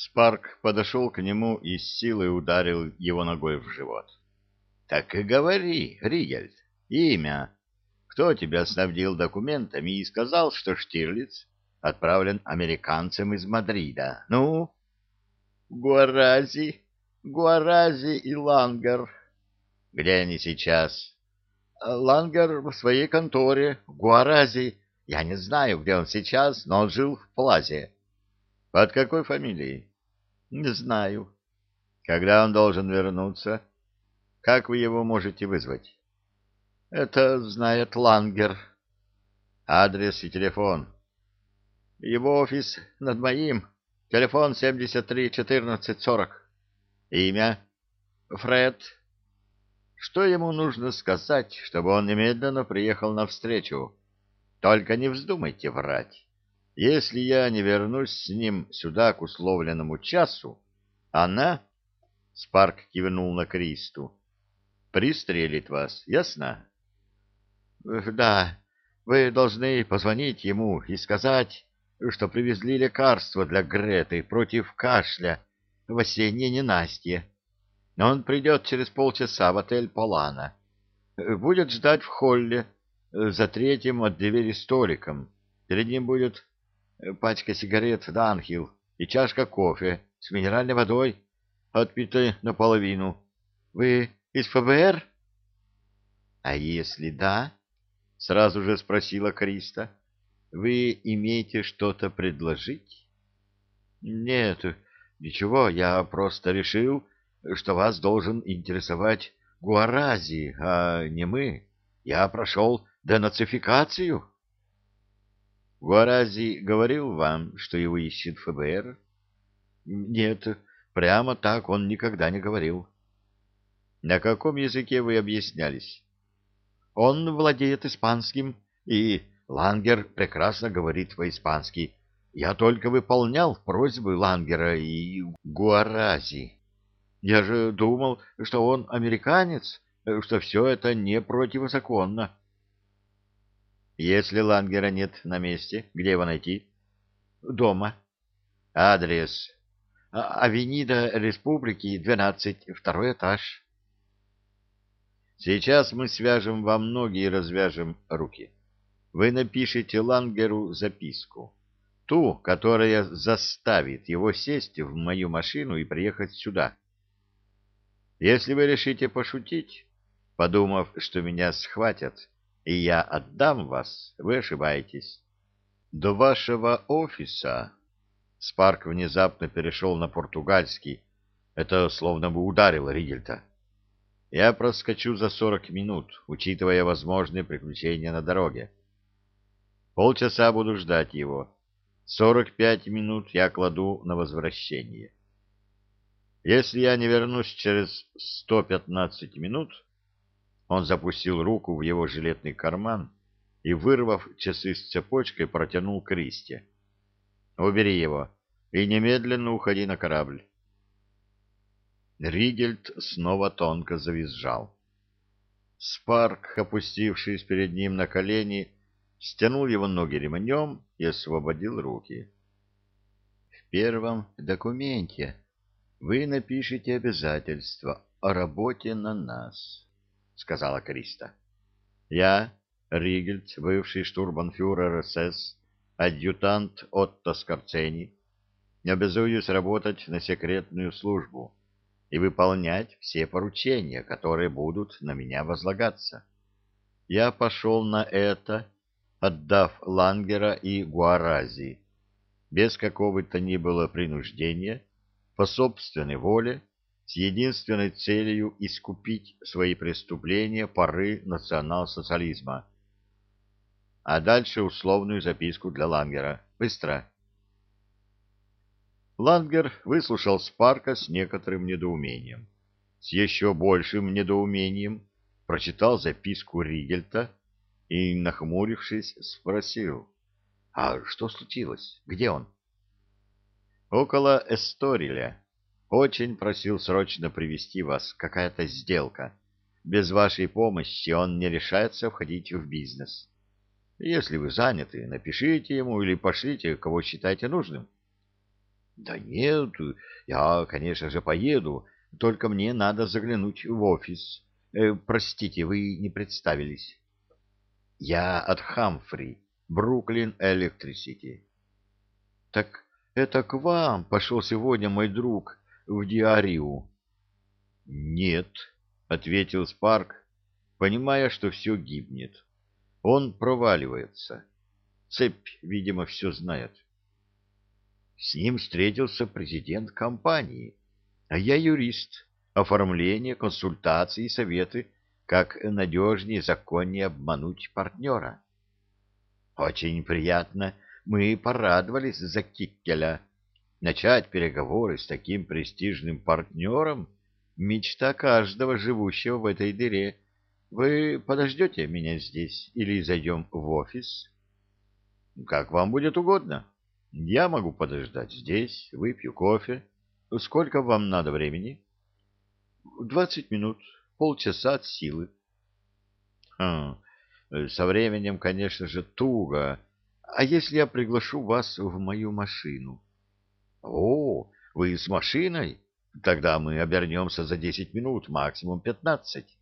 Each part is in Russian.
Спарк подошел к нему и с силой ударил его ногой в живот. — Так и говори, Ригельд, имя. Кто тебя снабдил документами и сказал, что Штирлиц отправлен американцем из Мадрида? Ну? — Гуарази, Гуарази и Лангер. — Где они сейчас? — Лангер в своей конторе, Гуарази. Я не знаю, где он сейчас, но он жил в Плазе. — Под какой фамилией? Не знаю. Когда он должен вернуться? Как вы его можете вызвать? Это знает Лангер. Адрес и телефон. Его офис над моим. Телефон 73-14-40. Имя? Фред. Что ему нужно сказать, чтобы он немедленно приехал навстречу? Только не вздумайте врать. Если я не вернусь с ним сюда к условленному часу, она, — Спарк кивнул на Кристу, — пристрелит вас, ясно? — Да, вы должны позвонить ему и сказать, что привезли лекарство для Греты против кашля в осеннее ненастье. Он придет через полчаса в отель Полана. Будет ждать в холле за третьим от двери столиком. Перед ним будет Э, пачка сигарет «Данхилл» и чашка кофе с минеральной водой, отпитой наполовину. Вы из ФБР? — А если да? — сразу же спросила Криста. — Вы имеете что-то предложить? — Нет, ничего, я просто решил, что вас должен интересовать Гуарази, а не мы. Я прошел денацификацию. — Гуарази говорил вам, что его ищет ФБР? Нет, прямо так он никогда не говорил. На каком языке вы объяснялись? Он владеет испанским, и Лангер прекрасно говорит по-испански. Я только выполнял просьбы Лангера и Гуарази. Я же думал, что он американец, что все это не противозаконно. Если Лангера нет на месте, где его найти? Дома. Адрес. А, Авенида Республики, 12, второй этаж. Сейчас мы свяжем вам ноги и развяжем руки. Вы напишите Лангеру записку. Ту, которая заставит его сесть в мою машину и приехать сюда. Если вы решите пошутить, подумав, что меня схватят, и я отдам вас, вы ошибаетесь. До вашего офиса... Спарк внезапно перешел на португальский. Это словно бы ударило Ригельта. Я проскочу за сорок минут, учитывая возможные приключения на дороге. Полчаса буду ждать его. Сорок пять минут я кладу на возвращение. Если я не вернусь через сто пятнадцать минут, он запустил руку в его жилетный карман и, вырвав часы с цепочкой, протянул Кристи. «Убери его и немедленно уходи на корабль». Ригельд снова тонко завизжал. Спарк, опустившись перед ним на колени, стянул его ноги ремнем и освободил руки. «В первом документе вы напишите обязательство о работе на нас». — сказала Криста. «Я, Ригельд, бывший штурманфюрер СС, адъютант Отто Скорцени, обязуюсь работать на секретную службу и выполнять все поручения, которые будут на меня возлагаться. Я пошел на это, отдав Лангера и Гуарази, без какого-то ни было принуждения, по собственной воле с единственной целью искупить свои преступления поры национал-социализма. А дальше условную записку для Лангера. Быстро. Лангер выслушал Спарка с некоторым недоумением. С еще большим недоумением прочитал записку Ригельта и, нахмурившись, спросил, «А что случилось? Где он?» «Около Эсториля», очень просил срочно привести вас какая-то сделка. Без вашей помощи он не решается входить в бизнес. Если вы заняты, напишите ему или пошлите, кого считаете нужным. Да нет, я, конечно же, поеду, только мне надо заглянуть в офис. Э, простите, вы не представились. Я от Хамфри, Бруклин Электрисити. Так это к вам пошел сегодня мой друг в Диарию? Нет, ответил Спарк, понимая, что все гибнет. Он проваливается. Цепь, видимо, все знает. С ним встретился президент компании, а я юрист. Оформление, консультации и советы, как надежнее, законнее обмануть партнера. Очень приятно. Мы порадовались за Киккеля. Начать переговоры с таким престижным партнером — мечта каждого живущего в этой дыре. Вы подождете меня здесь или зайдем в офис? Как вам будет угодно. Я могу подождать здесь, выпью кофе. Сколько вам надо времени? Двадцать минут, полчаса от силы. Хм, со временем, конечно же, туго. А если я приглашу вас в мою машину? О, вы с машиной? Тогда мы обернемся за десять минут, максимум пятнадцать.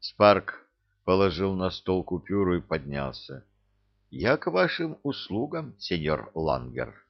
Спарк положил на стол купюру и поднялся. — Я к вашим услугам, сеньор Лангер.